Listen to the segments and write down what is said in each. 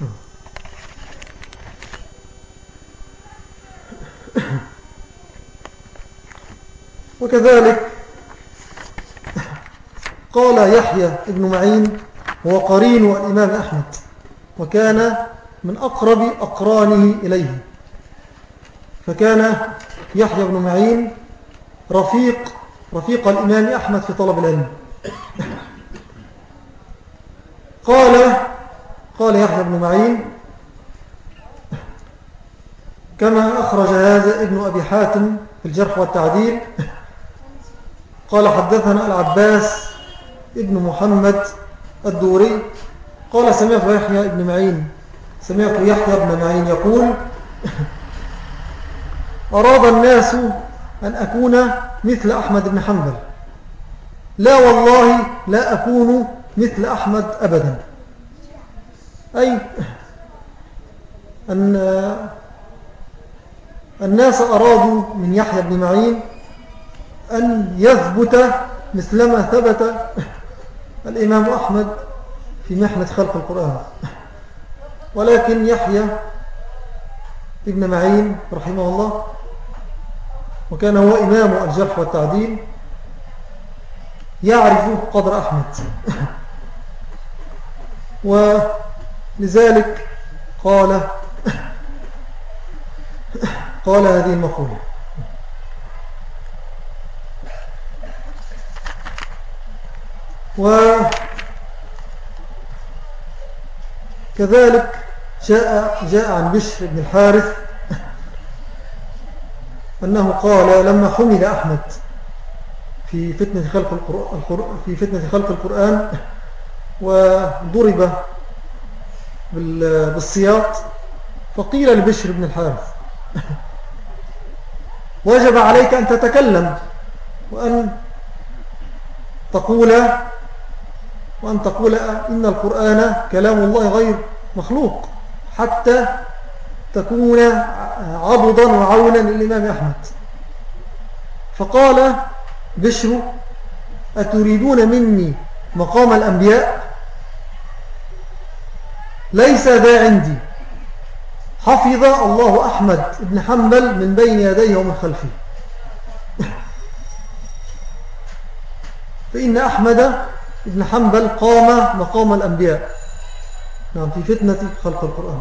وكذلك قال يحيى ابن معين هو قرين الإمام أحمد وكان من أقرب أقرانه إليه. فكان يحيى بن معين رفيق رفيق الإمام أحمد في طلب العلم. قال قال يحيى بن معين كما أخرج هذا ابن أبي حاتم في الجرح والتعديل. قال حدثنا العباس ابن محمد الدوري. قال سمعت يحيى بن معين. سمعت يحيى بن معين يقول أراد الناس أن أكون مثل أحمد بن حنبل. لا والله لا أكون مثل أحمد أبدا. أي أن الناس أرادوا من يحيى بن معين أن يثبت مثلما ثبت الإمام أحمد في محنة خلق القرآن. ولكن يحيى ابن معين رحمه الله وكان هو إمام الجرح والتعديل يعرف قدر أحمد. ولذلك قال قال هذه المقولة. وكذلك جاء, جاء عن بشر بن الحارث أنه قال لما حمل أحمد في فتنة خلق القرآن, في فتنة خلق القرآن وضرب بالسياط فقيل لبشر بن الحارث وجب عليك أن تتكلم وأن تقول وأن تقول إن القرآن كلام الله غير مخلوق حتى تكون عبدا وعونا للإمام أحمد. فقال بشر أتريدون مني مقام الأنبياء؟ ليس ذا عندي. حفظ الله أحمد بن حنبل من بين يديه ومن خلفه. فإن أحمد بن حنبل قام مقام الأنبياء. نعم في فتنة خلق القرآن.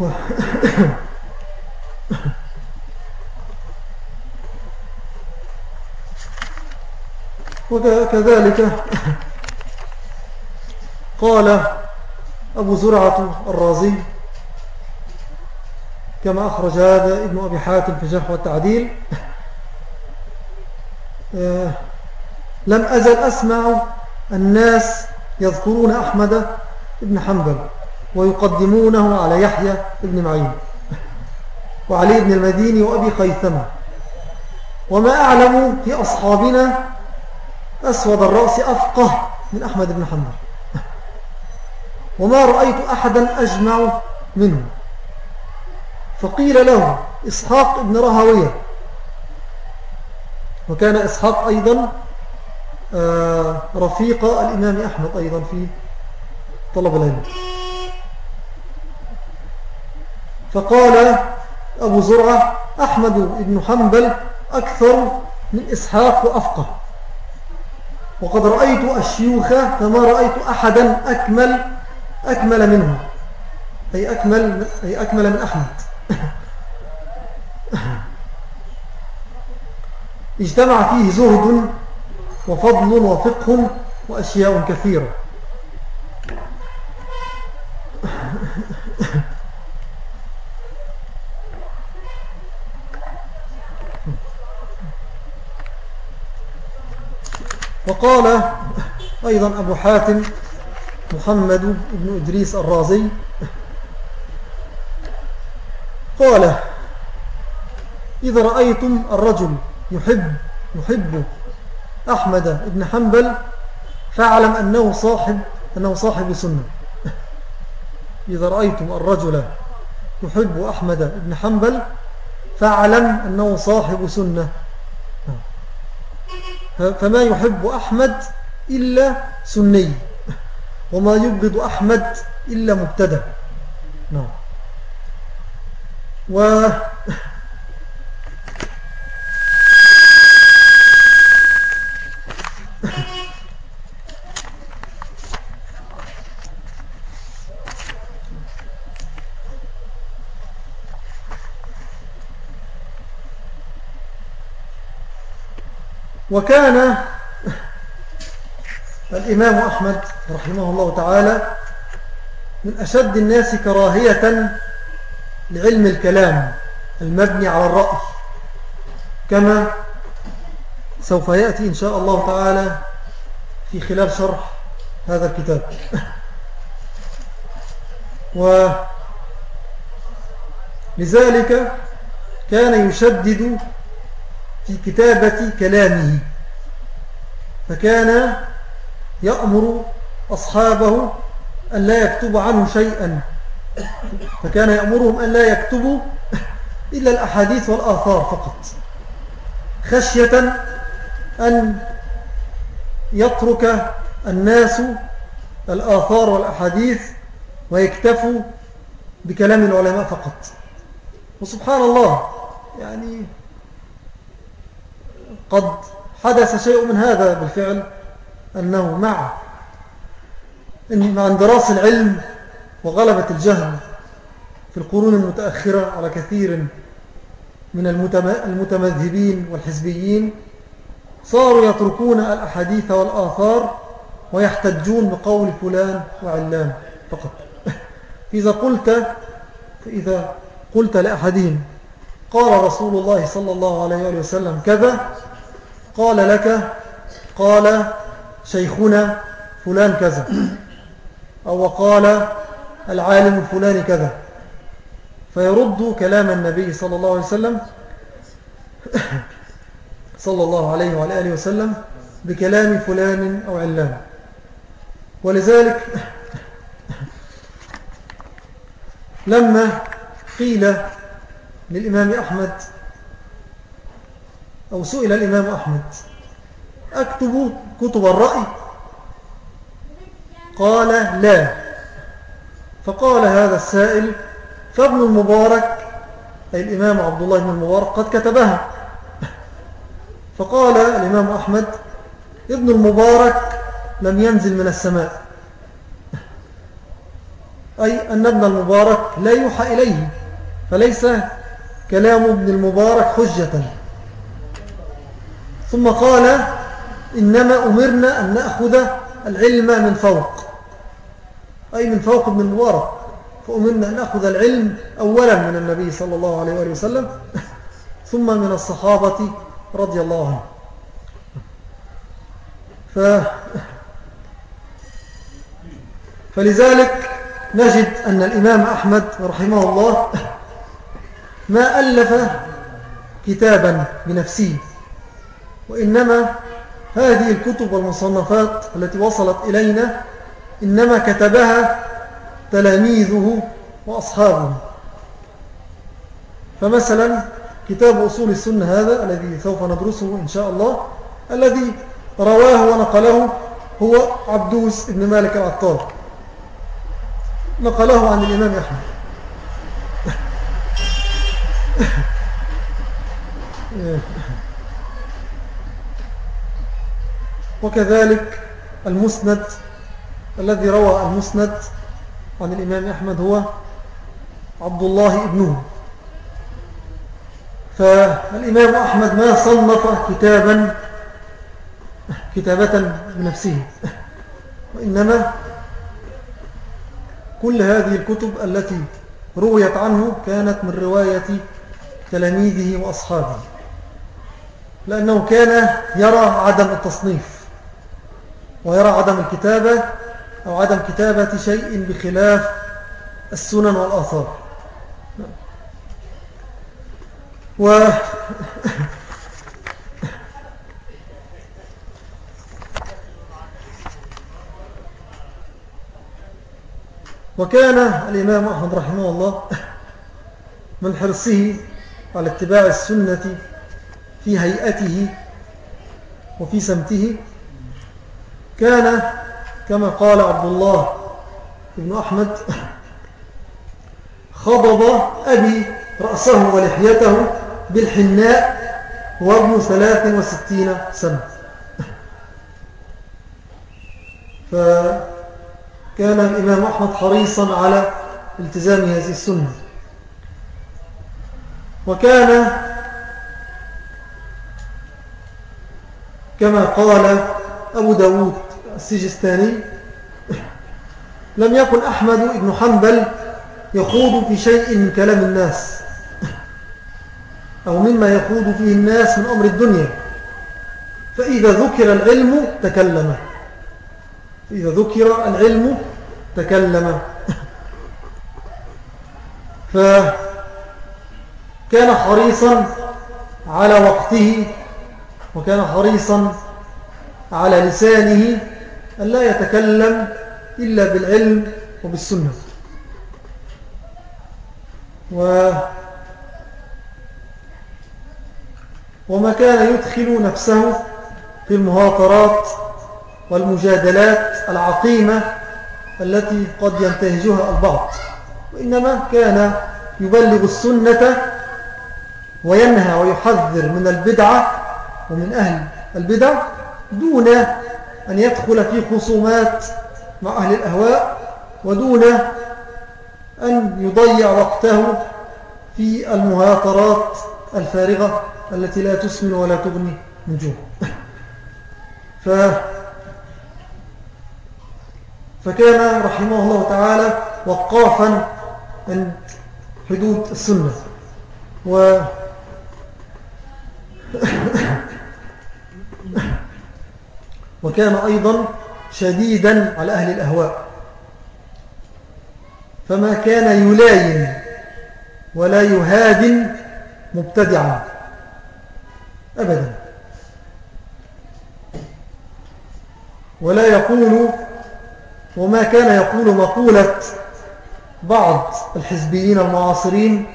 وكذلك قال أبو زرعة الرازي كما أخرج هذا ابن أبي حاتم في جرح والتعديل. آه، لم أزل أسمع الناس يذكرون أحمد بن حنبل ويقدمونه على يحيى بن معين وعلي بن المديني وأبي خيثمة. وما أعلم في أصحابنا أسود الرأس أفقه من أحمد بن حنبل. وما رأيت أحدا أجمع منه. فقيل له إسحاق بن رهوية وكان إسحاق أيضا آه، رفيق الإمام أحمد أيضا في طلب العلم. فقال أبو زرعة أحمد بن حنبل أكثر من إسحاق وأفقه. وقد رأيت الشيوخ فما رأيت أحدا أكمل أكمل منه. أي أكمل, أي أكمل من أحمد. اجتمع فيه زهد وفضل وفقه وأشياء كثيرة. وقال أيضا أبو حاتم محمد بن إدريس الرازي. قال إذا رأيتم الرجل يحب يحب أحمد بن حنبل فاعلم أنه صاحب أنه صاحب سنة. إذا رأيتم الرجل يحب أحمد بن حنبل فاعلم أنه صاحب سنة. فما يحب أحمد إلا سني. وما يبغض أحمد إلا مبتدأ. نعم. و وكان الإمام أحمد رحمه الله تعالى من أشد الناس كراهية لعلم الكلام المبني على الرأي. كما سوف يأتي إن شاء الله تعالى في خلال شرح هذا الكتاب. ولذلك كان يشدد في كتابة كلامه. فكان يأمر أصحابه أن لا يكتب عنه شيئا. فكان يأمرهم أن لا يكتبوا إلا الأحاديث والآثار فقط. خشية أن يترك الناس الآثار والأحاديث ويكتفوا بكلام العلماء فقط. وسبحان الله يعني قد حدث شيء من هذا بالفعل. أنه مع مع اندراس العلم وغلبة الجهل في القرون المتأخرة على كثير من المتمذهبين والحزبيين صاروا يتركون الأحاديث والآثار ويحتجون بقول فلان وعلان فقط. فإذا قلت فإذا قلت لأحدهم قال رسول الله صلى الله عليه وسلم كذا قال لك قال شيخنا فلان كذا. أو قال العالم الفلاني كذا. فيرد كلام النبي صلى الله عليه وسلم صلى الله عليه وعلى آله وسلم بكلام فلان أو علان. ولذلك لما قيل للإمام أحمد أو سئل الإمام أحمد أكتب كتب الرأي. قال لا. فقال هذا السائل فابن المبارك أي الإمام عبد الله بن المبارك قد كتبها. فقال الإمام أحمد ابن المبارك لم ينزل من السماء. أي أن ابن المبارك لا يوحى إليه فليس كلام ابن المبارك حجة. ثم قال إنما أمرنا أن نأخذ العلم من فوق. أي من فوق ابن المبارك فأمرنا أن نأخذ العلم أولا من النبي صلى الله عليه وآله وسلم ثم من الصحابة رضي الله عنه ف فلذلك نجد أن الإمام أحمد رحمه الله ما ألف كتابا بنفسه وإنما هذه الكتب والمصنفات التي وصلت إلينا إنما كتبها تلاميذه وأصحابه. فمثلا كتاب أصول السنة هذا الذي سوف ندرسه إن شاء الله الذي رواه ونقله هو عبدوس بن مالك العطار. نقله عن الإمام أحمد. وكذلك المسند الذي روى المسند عن الإمام أحمد هو عبد الله ابنه. فالإمام أحمد ما صنف كتابا كتابة بنفسه وإنما كل هذه الكتب التي رويت عنه كانت من رواية تلاميذه وأصحابه لأنه كان يرى عدم التصنيف. ويرى عدم الكتابة أو عدم كتابة شيء بخلاف السنن والآثار. و وكان الإمام أحمد رحمه الله من حرصه على اتباع السنة في هيئته وفي سمته كان كما قال عبد الله بن أحمد خضب أبي رأسه ولحيته بالحناء وابن ثلاث وستين سنة. فكان الإمام أحمد حريصا على التزام هذه السنة. وكان كما قال أبو داود السجستاني لم يكن أحمد بن حنبل يخوض في شيء من كلام الناس أو مما يخوض فيه الناس من أمر الدنيا. فإذا ذكر العلم تكلم. إذا ذكر العلم تكلم. فكان حريصا على وقته وكان حريصا على لسانه أن لا يتكلم إلا بالعلم وبالسنة. و وما كان يدخل نفسه في المهاطرات والمجادلات العقيمة التي قد ينتهجها البعض وإنما كان يبلغ السنة وينهى ويحذر من البدعة ومن أهل البدع دون أن يدخل في خصومات مع أهل الأهواء ودون أن يضيع وقته في المهاطرات الفارغة التي لا تسمن ولا تغني من جوع. ف فكان رحمه الله تعالى وقافا عند حدود السنة. و وكان أيضا شديدا على أهل الأهواء. فما كان يلاين ولا يهادن مبتدعا أبدا. ولا يقول وما كان يقول مقولة بعض الحزبيين المعاصرين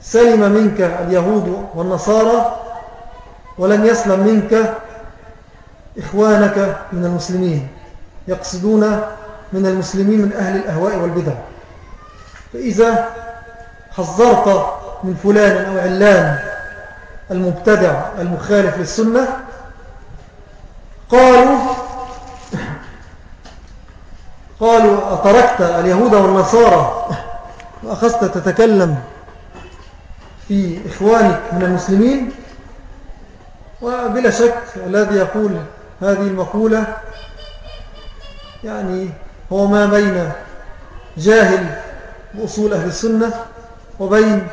سلم منك اليهود والنصارى ولن يسلم منك إخوانك من المسلمين يقصدون من المسلمين من أهل الأهواء والبدع. فإذا حذرت من فلان أو علان المبتدع المخالف للسنة قالوا قالوا أتركت اليهود والنصارى وأخذت تتكلم في إخوانك من المسلمين وبلا شك الذي يقول هذه المقولة يعني هو ما بين جاهل بأصول أهل السنة وبين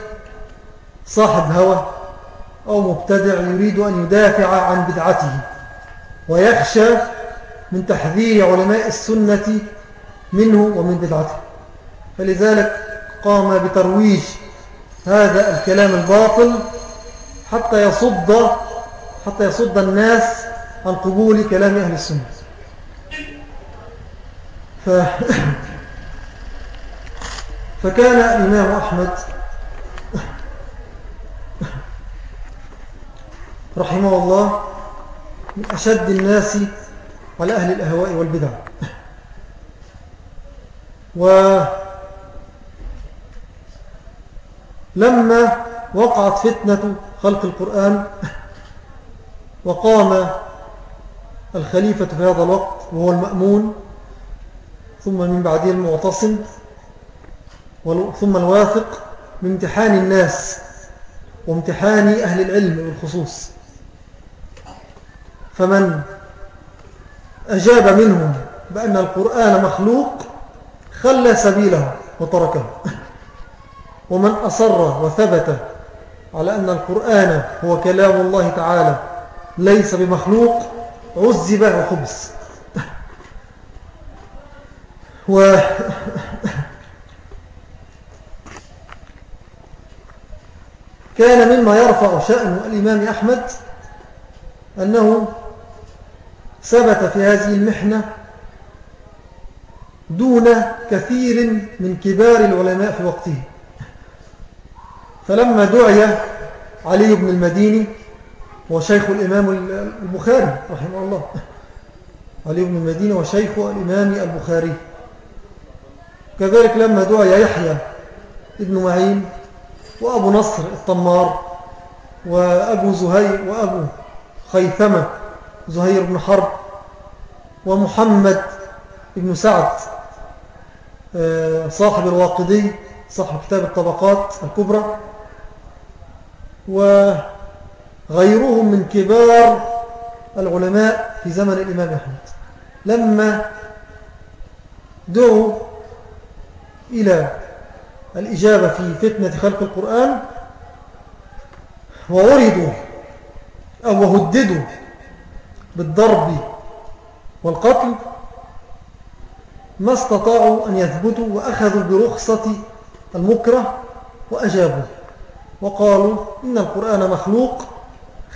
صاحب هوى أو مبتدع يريد أن يدافع عن بدعته ويخشى من تحذير علماء السنة منه ومن بدعته. فلذلك قام بترويج هذا الكلام الباطل حتى يصد حتى يصد الناس عن قبول كلام أهل السنة. ف... فكان الإمام أحمد رحمه الله من أشد الناس على أهل الأهواء والبدع. ولما وقعت فتنة خلق القرآن وقام الخليفة في هذا الوقت وهو المأمون ثم من بعده المعتصم ثم الواثق من امتحان الناس وامتحان أهل العلم بالخصوص. فمن أجاب منهم بأن القرآن مخلوق خلى سبيله وتركه. ومن أصر وثبت على أن القرآن هو كلام الله تعالى ليس بمخلوق عذب وخبز و كان مما يرفع شأن الإمام أحمد أنه ثبت في هذه المحنة دون كثير من كبار العلماء في وقته. فلما دعي علي بن المديني وشيخ الإمام البخاري رحمه الله. علي بن المدينة وشيخ الإمام البخاري. كذلك لما دعي يحيى ابن معين وأبو نصر الطمار وأبو زهير وأبو خيثمة زهير بن حرب ومحمد بن سعد آه، صاحب الواقدي صاحب كتاب الطبقات الكبرى وغيرهم من كبار العلماء في زمن الإمام أحمد. لما دعوا إلى الإجابة في فتنة خلق القرآن ووردوا أو وهددوا بالضرب والقتل ما استطاعوا أن يثبتوا وأخذوا برخصة المكره وأجابوا. وقالوا إن القرآن مخلوق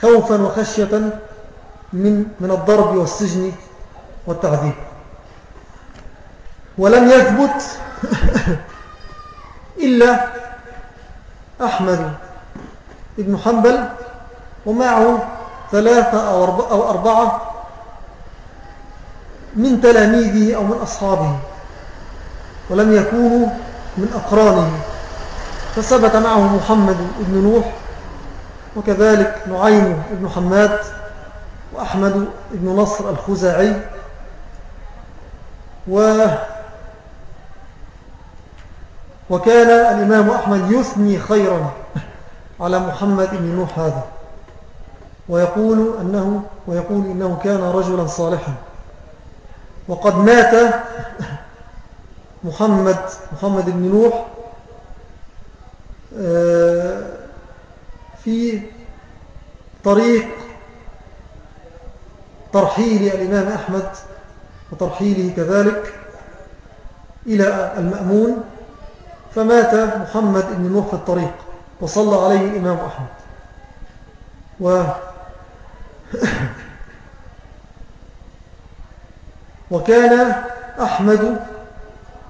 خوفا وخشية من, من الضرب والسجن والتعذيب. ولم يثبت إلا أحمد بن حنبل ومعه ثلاثة أو أربعة من تلاميذه أو من أصحابه ولم يكونوا من أقرانه. فثبت معه محمد بن نوح وكذلك نعيم بن حماد وأحمد بن نصر الخزاعي و وكان الإمام أحمد يثني خيرا على محمد بن نوح هذا ويقول, أنه ويقول إنه كان رجلا صالحا. وقد مات محمد محمد بن نوح آه، في طريق ترحيل الإمام أحمد وترحيله كذلك إلى المأمون فمات محمد بن نوح في الطريق وصلى عليه الإمام أحمد. و وكان أحمد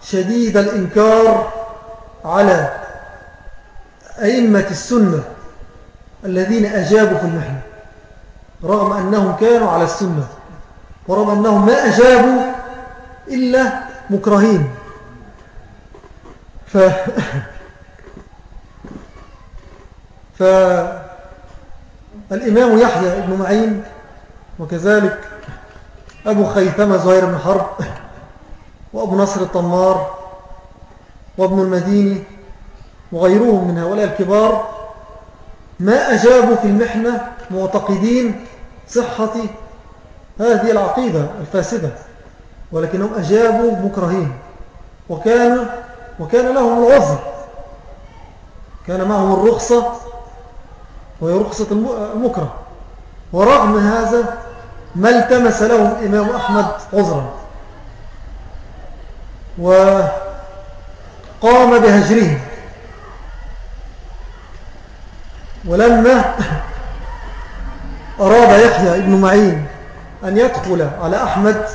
شديد الإنكار على أئمة السنة الذين أجابوا في المحنة رغم أنهم كانوا على السنة ورغم أنهم ما أجابوا إلا مكرهين. ف فالإمام يحيى بن معين وكذلك أبو خيثمة زهير بن حرب وأبو نصر الطمار وابن المديني وغيرهم من هؤلاء الكبار ما أجابوا في المحنة معتقدين صحة هذه العقيدة الفاسدة ولكنهم أجابوا مكرهين. وكان, وكان لهم العذر. كان معهم الرخصة وهي رخصة المكره ورغم هذا ما التمس لهم الإمام أحمد عذرا. وقام بهجرهم. ولما أراد يحيى ابن معين أن يدخل على أحمد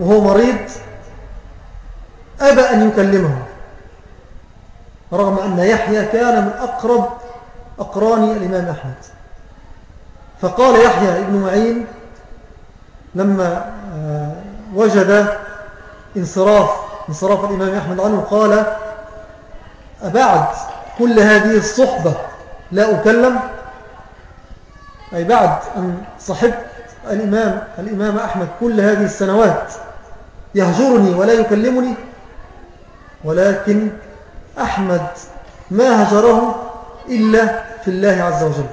وهو مريض أبى أن يكلمه رغم أن يحيى كان من أقرب أقران الإمام أحمد. فقال يحيى ابن معين لما آه، وجد انصراف انصراف الإمام أحمد عنه قال أبعد كل هذه الصحبة لا أكلم. أي بعد أن صحبت الإمام, الإمام أحمد كل هذه السنوات يهجرني ولا يكلمني ولكن أحمد ما هجره إلا في الله عز وجل.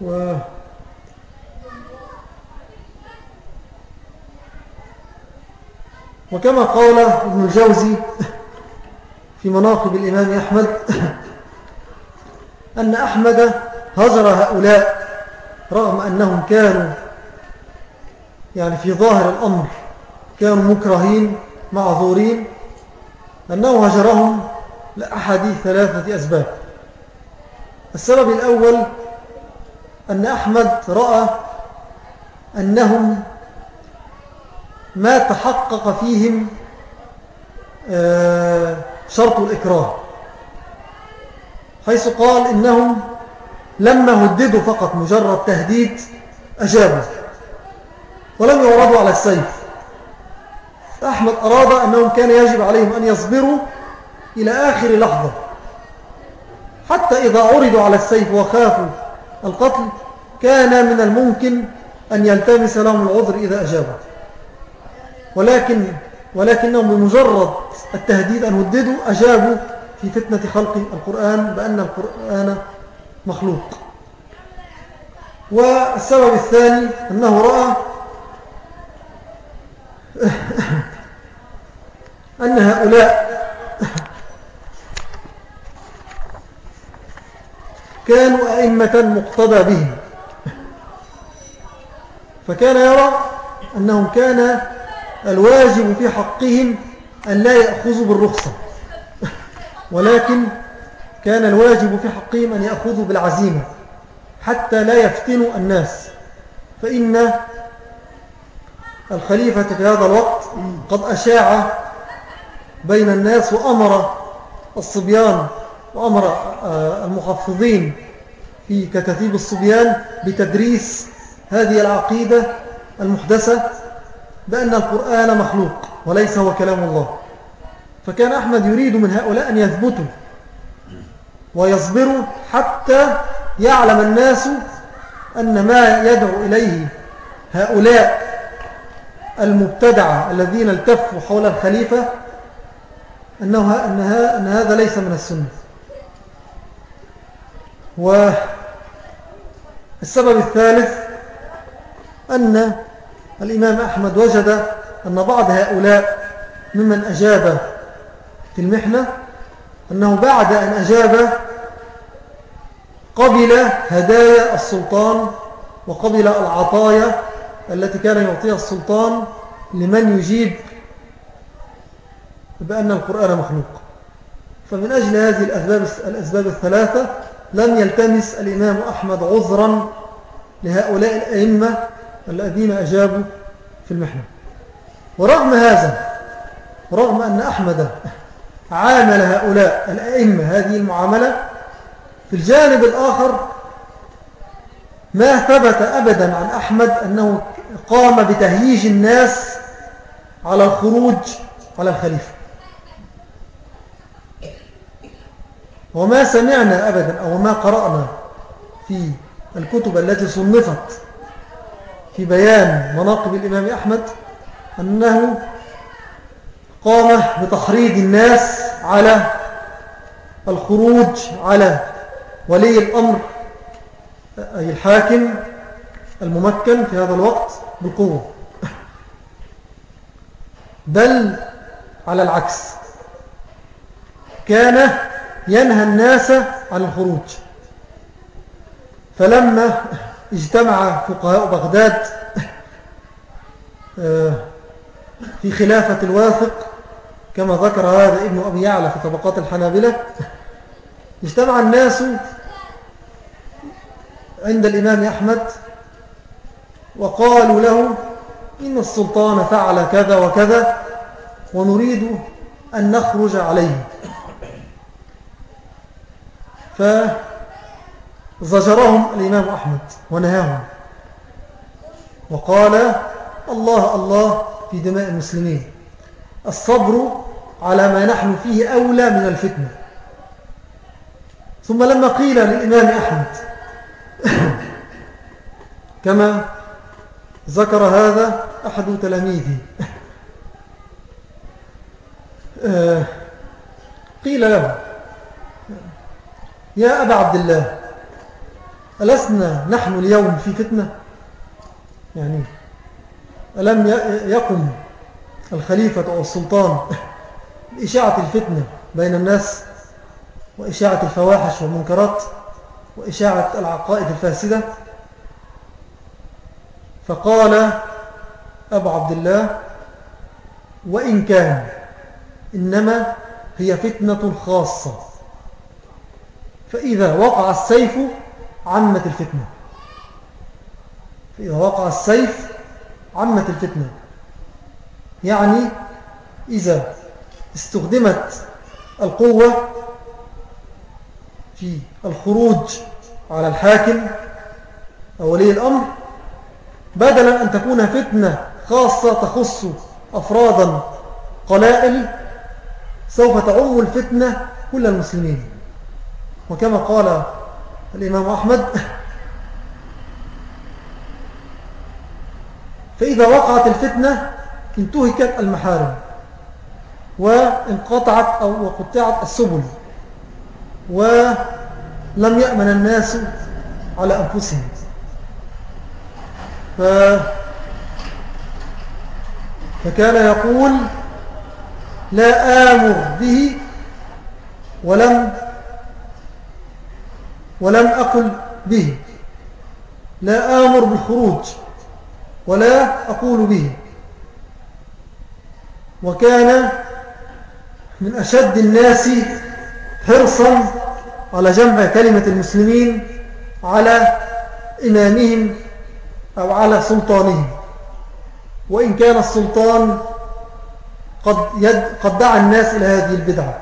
و وكما قال ابن الجوزي في مناقب الإمام أحمد أن أحمد هجر هؤلاء رغم أنهم كانوا يعني في ظاهر الأمر كانوا مكرهين معذورين أنه هجرهم لأحد ثلاثة أسباب. السبب الأول أن أحمد رأى أنهم ما تحقق فيهم آه، شرط الإكراه. حيث قال إنهم لما هددوا فقط مجرد تهديد أجابوا ولم يعرضوا على السيف. أحمد أراد أنهم كان يجب عليهم أن يصبروا إلى آخر لحظة. حتى إذا عرضوا على السيف وخافوا القتل كان من الممكن أن يلتمس لهم العذر إذا أجابوا. ولكن ولكنهم بمجرد التهديد أن هددوا أجابوا في فتنة خلق القرآن بأن القرآن مخلوق. والسبب الثاني أنه رأى أن هؤلاء كانوا أئمة مقتضى بهم. فكان يرى أنهم كان الواجب في حقهم أن لا يأخذوا بالرخصة. ولكن كان الواجب في حقهم أن يأخذوا بالعزيمة حتى لا يفتنوا الناس. فإن الخليفة في هذا الوقت قد أشاع بين الناس وأمر الصبيان وأمر آه، المحفظين في كتاتيب الصبيان بتدريس هذه العقيدة المحدثة بأن القرآن مخلوق وليس هو كلام الله. فكان أحمد يريد من هؤلاء أن يثبتوا ويصبروا حتى يعلم الناس أن ما يدعو إليه هؤلاء المبتدعة الذين التفوا حول الخليفة أنه أنها أن هذا ليس من السنة. والسبب الثالث أن الإمام أحمد وجد أن بعض هؤلاء ممن أجاب في المحنة أنه بعد أن أجاب قبل هدايا السلطان وقبل العطايا التي كان يعطيها السلطان لمن يجيب بأن القرآن مخلوق. فمن أجل هذه الأسباب, الأسباب الثلاثة لم يلتمس الإمام أحمد عذرا لهؤلاء الأئمة الذين أجابوا في المحنة. ورغم هذا رغم أن أحمد عامل هؤلاء الأئمة هذه المعاملة في الجانب الآخر ما ثبت أبدا عن أحمد أنه قام بتهييج الناس على الخروج على الخليفة. وما سمعنا أبدا أو ما قرأنا في الكتب التي صنفت في بيان مناقب الإمام أحمد أنه قام بتحريض الناس على الخروج على ولي الأمر أي الحاكم الممكن في هذا الوقت بالقوة. بل على العكس. كان ينهى الناس عن الخروج. فلما اجتمع فقهاء بغداد آه، في خلافة الواثق كما ذكر هذا ابن أبي يعلى في طبقات الحنابلة. اجتمع الناس عند الإمام أحمد وقالوا له إن السلطان فعل كذا وكذا ونريد أن نخرج عليه. فزجرهم الإمام أحمد ونهاهم. وقال الله الله في دماء المسلمين. الصبر على ما نحن فيه أولى من الفتنة. ثم لما قيل للإمام أحمد كما ذكر هذا أحد تلاميذي. آه، قيل له يا أبا عبد الله ألسنا نحن اليوم في فتنة؟ يعني ألم يقم الخليفة أو السلطان بإشاعة الفتنة بين الناس وإشاعة الفواحش والمنكرات وإشاعة العقائد الفاسدة؟ فقال أبو عبد الله وإن كان إنما هي فتنة خاصة. فإذا وقع السيف عمت الفتنة. فإذا وقع السيف عمت الفتنة. يعني إذا استخدمت القوة في الخروج على الحاكم أو ولي الأمر بدلا أن تكون فتنة خاصة تخص أفرادا قلائل سوف تعم الفتنة كل المسلمين. وكما قال الإمام أحمد. فإذا وقعت الفتنة انتهكت المحارم وانقطعت أو وقطعت السبل ولم يأمن الناس على أنفسهم. ف فكان يقول لا آمر به ولم ولم أقل به. لا آمر بالخروج ولا أقول به. وكان من أشد الناس حرصا على جمع كلمة المسلمين على إمامهم أو على سلطانهم. وإن كان السلطان قد, يد قد دعا الناس إلى هذه البدعة.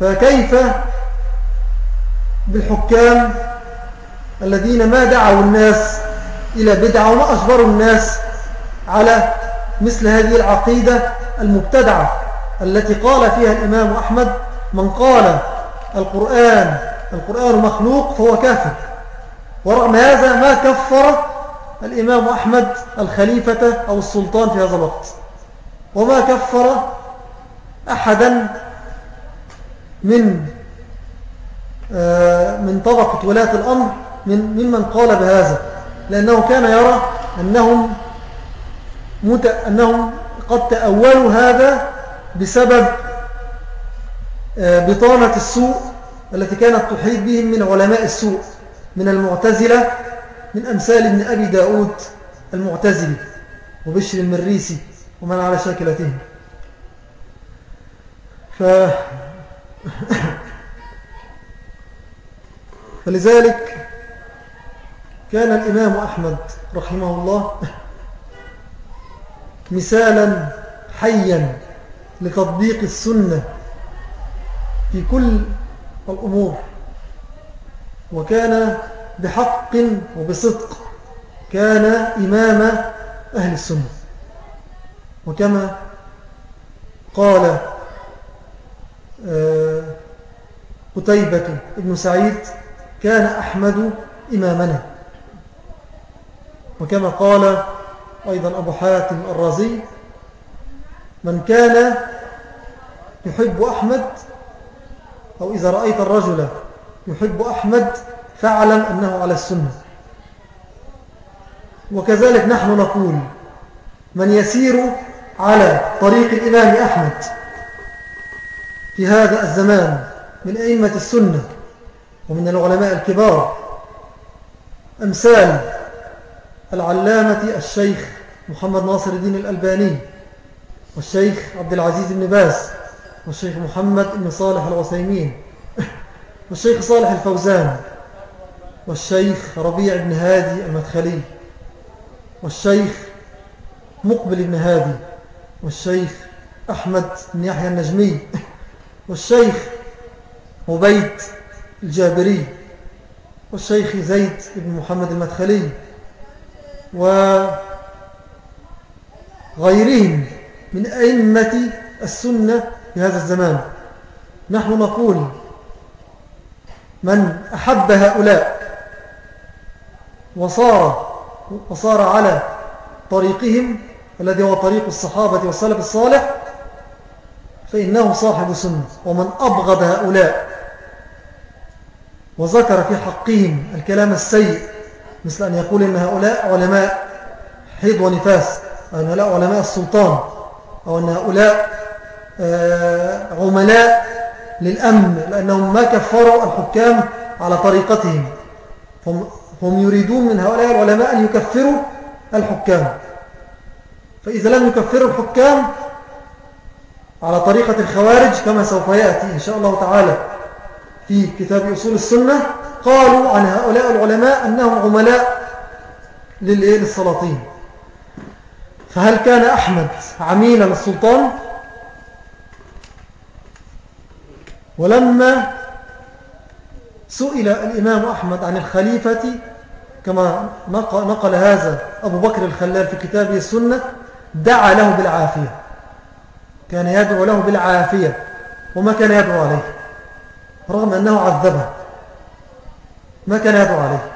فكيف بالحكام الذين ما دعوا الناس إلى بدعة وما أجبروا الناس على مثل هذه العقيدة المبتدعة التي قال فيها الإمام أحمد من قال القرآن القرآن مخلوق فهو كافر. ورغم هذا ما كفر الإمام أحمد الخليفة أو السلطان في هذا الوقت. وما كفر أحدا من من طبقة ولاة الأمر من ممن قال بهذا لأنه كان يرى أنهم, مت... أنهم قد تأولوا هذا بسبب آه، بطانة السوء التي كانت تحيط بهم من علماء السوء من المعتزلة من أمثال ابن أبي داود المعتزلي وبشر المريسي ومن على شاكلتهم. ف... فلذلك كان الإمام أحمد رحمه الله مثالا حيا لتطبيق السنة في كل الأمور وكان بحق وبصدق كان إمام أهل السنة. وكما قال آه، قتيبة ابن سعيد كان أحمد إمامنا. وكما قال أيضا أبو حاتم الرازي من كان يحب أحمد أو إذا رأيت الرجل يحب أحمد فاعلم أنه على السنة. وكذلك نحن نقول من يسير على طريق الإمام أحمد في هذا الزمان من أئمة السنة ومن العلماء الكبار أمثال العلامة الشيخ محمد ناصر الدين الألباني والشيخ عبد العزيز بن باز والشيخ محمد بن صالح الوسيمين والشيخ صالح الفوزان والشيخ ربيع بن هادي المدخلي والشيخ مقبل بن هادي والشيخ أحمد بن يحيى النجمي والشيخ عبيد الجابري والشيخ زيد بن محمد المدخلي وغيرهم من أئمة السنة في هذا الزمان. نحن نقول من أحب هؤلاء وصار, وصار على طريقهم الذي هو طريق الصحابة والسلف الصالح فإنه صاحب سنة. ومن أبغض هؤلاء وذكر في حقهم الكلام السيء مثل أن يقول إن هؤلاء علماء حيض ونفاس أو أن هؤلاء علماء السلطان أو أن هؤلاء آه، عملاء للأمن لأنهم ما كفروا الحكام على طريقتهم. هم, هم يريدون من هؤلاء العلماء أن يكفروا الحكام. فإذا لم يكفروا الحكام على طريقة الخوارج كما سوف يأتي إن شاء الله تعالى. في كتاب أصول السنة قالوا عن هؤلاء العلماء أنهم عملاء للسلاطين. فهل كان أحمد عميلا للسلطان ولما سئل الإمام أحمد عن الخليفة كما نقل هذا أبو بكر الخلال في كتابه السنة دعا له بالعافية. كان يدعو له بالعافية وما كان يدعو عليه. رغم أنه عذبه ما كان يدعو عليه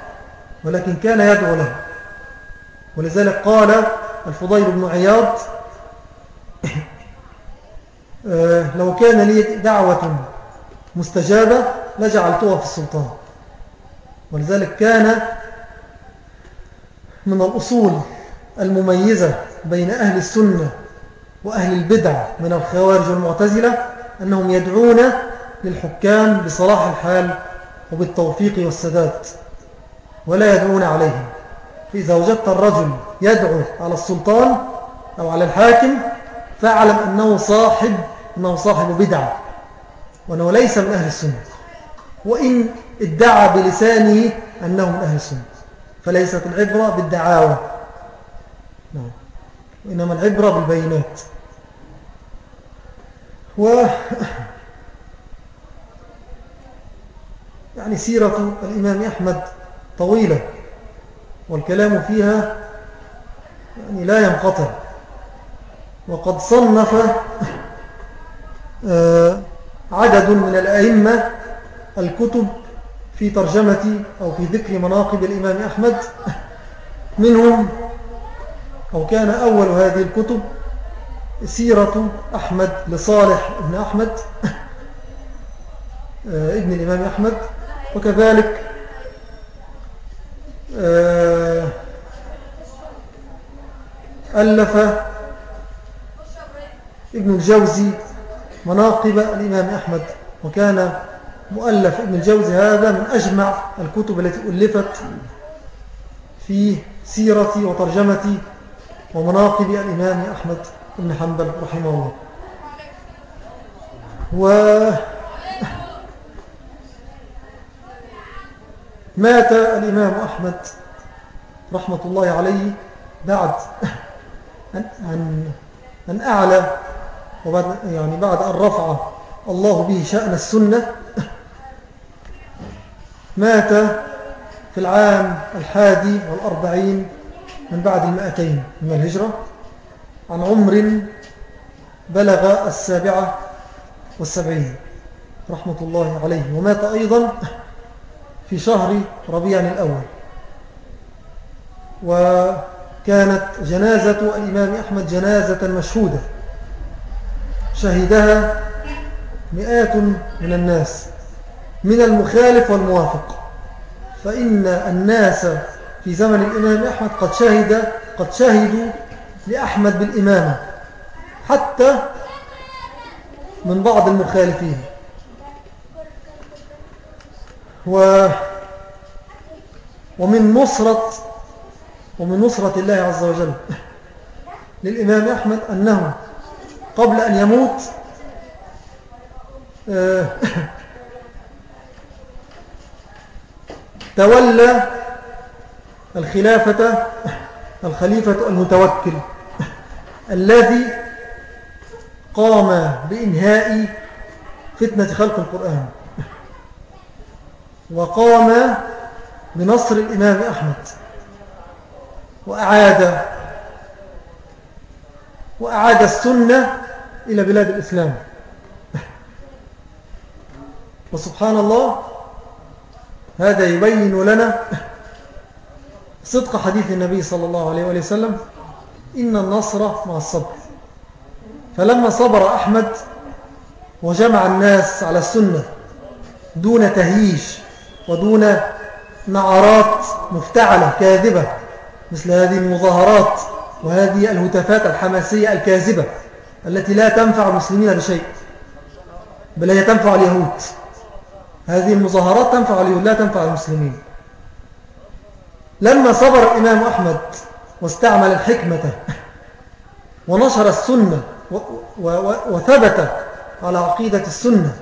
ولكن كان يدعو له. ولذلك قال الفضيل بن عياض آه، لو كان لي دعوة مستجابة لجعلتها في السلطان. ولذلك كان من الأصول المميزة بين أهل السنة وأهل البدع من الخوارج والمعتزلة أنهم يدعون للحكام بصلاح الحال وبالتوفيق والسداد ولا يدعون عليهم. فإذا وجدت الرجل يدعو على السلطان أو على الحاكم فاعلم أنه صاحب أنه صاحب بدعة وأنه ليس من أهل السنة. وإن ادعى بلسانه أنه من أهل السنة. فليست العبرة بالدعاوى. نعم. وإنما العبرة بالبينات. و يعني سيرة الإمام أحمد طويلة والكلام فيها يعني لا ينقطع. وقد صنف آه، عدد من الأئمة الكتب في ترجمة أو في ذكر مناقب الإمام أحمد. منهم أو كان أول هذه الكتب سيرة أحمد لصالح ابن أحمد آه، ابن الإمام أحمد. وكذلك آه، ألف ابن الجوزي مناقب الإمام أحمد وكان مؤلف ابن الجوزي. هذا من أجمع الكتب التي ألفت في سيرة وترجمة ومناقب الإمام أحمد بن حنبل رحمه الله. مات الإمام أحمد رحمة الله عليه بعد أن, أن أعلى وبعد يعني بعد أن رفع الله به شأن السنة. مات في العام الحادي والأربعين من بعد المائتين من الهجرة عن عمر بلغ السابعة والسبعين رحمة الله عليه. ومات أيضا في شهر ربيع الأول. وكانت جنازة الإمام أحمد جنازة مشهودة. شهدها مئات من الناس. من المخالف والموافق. فإن الناس في زمن الإمام أحمد قد شهد قد شهدوا لأحمد بالإمامة. حتى من بعض المخالفين. و ومن نصرة ومن نصرة الله عز وجل للإمام أحمد أنه قبل أن يموت آه، تولى الخلافة الخليفة المتوكل الذي قام بإنهاء فتنة خلق القرآن. وقام بنصر الإمام أحمد وأعاد وأعاد السنة إلى بلاد الإسلام. وسبحان الله هذا يبين لنا صدق حديث النبي صلى الله عليه وسلم إن النصر مع الصبر. فلما صبر أحمد وجمع الناس على السنة دون تهييش ودون نعرات مفتعلة كاذبة مثل هذه المظاهرات وهذه الهتافات الحماسية الكاذبة التي لا تنفع المسلمين بشيء بل هي تنفع اليهود. هذه المظاهرات تنفع اليهود لا تنفع المسلمين. لما صبر الإمام أحمد واستعمل الحكمة ونشر السنة وثبت على عقيدة السنة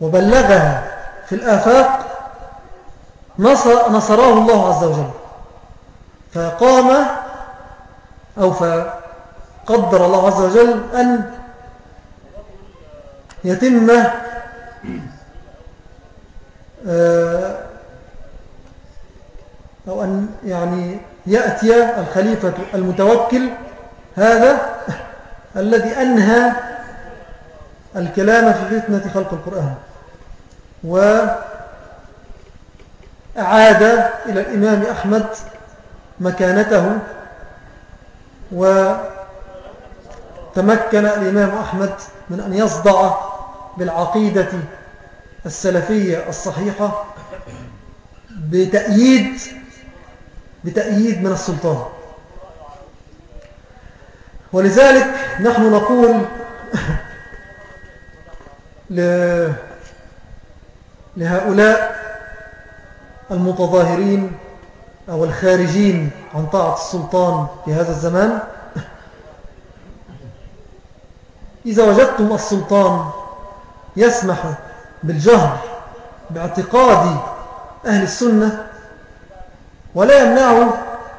وبلغها في الآفاق نصره الله عز وجل. فقام أو فقدر الله عز وجل أن يتم آه، أو أن يعني يأتي الخليفة المتوكل هذا الذي أنهى الكلام في فتنة خلق القرآن. وأعاد إلى الإمام أحمد مكانته وتمكن الإمام أحمد من أن يصدع بالعقيدة السلفية الصحيحة بتأييد بتأييد من السلطان. ولذلك نحن نقول لهؤلاء المتظاهرين أو الخارجين عن طاعة السلطان في هذا الزمان. إذا وجدتم السلطان يسمح بالجهر باعتقاد أهل السنة ولا يمنعه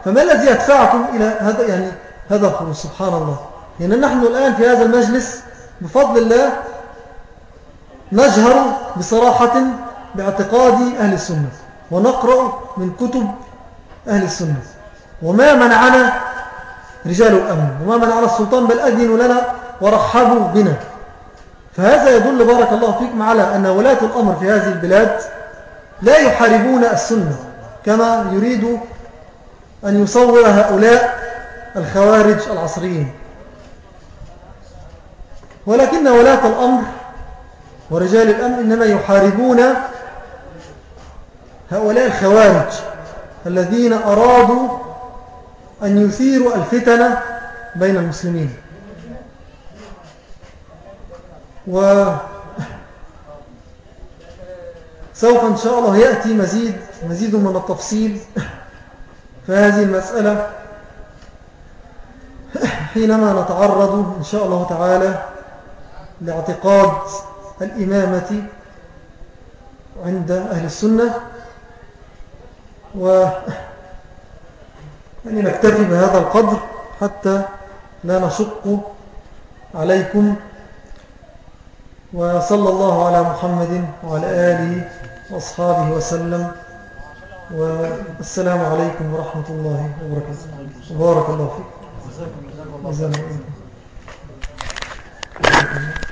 فما الذي يدفعكم إلى هذا يعني هذا سبحان الله. لأن نحن الآن في هذا المجلس بفضل الله نجهر بصراحة باعتقاد أهل السنة ونقرأ من كتب أهل السنة. وما منعنا رجال الأمن وما منعنا السلطان بل أذنوا لنا ورحبوا بنا. فهذا يدل بارك الله فيكم على أن ولاة الأمر في هذه البلاد لا يحاربون السنة كما يريد أن يصور هؤلاء الخوارج العصريين. ولكن ولاة الأمر ورجال الأمن إنما يحاربون هؤلاء الخوارج الذين أرادوا أن يثيروا الفتنة بين المسلمين. و سوف إن شاء الله يأتي مزيد مزيد من التفصيل في هذه المسألة. حينما نتعرض إن شاء الله تعالى لاعتقاد الإمامة عند أهل السنة و يعني نكتفي بهذا القدر حتى لا نشق عليكم. وصلى الله على محمد وعلى آله وأصحابه وسلم. والسلام عليكم ورحمة الله وبركاته. وبارك الله فيكم جزاكم الله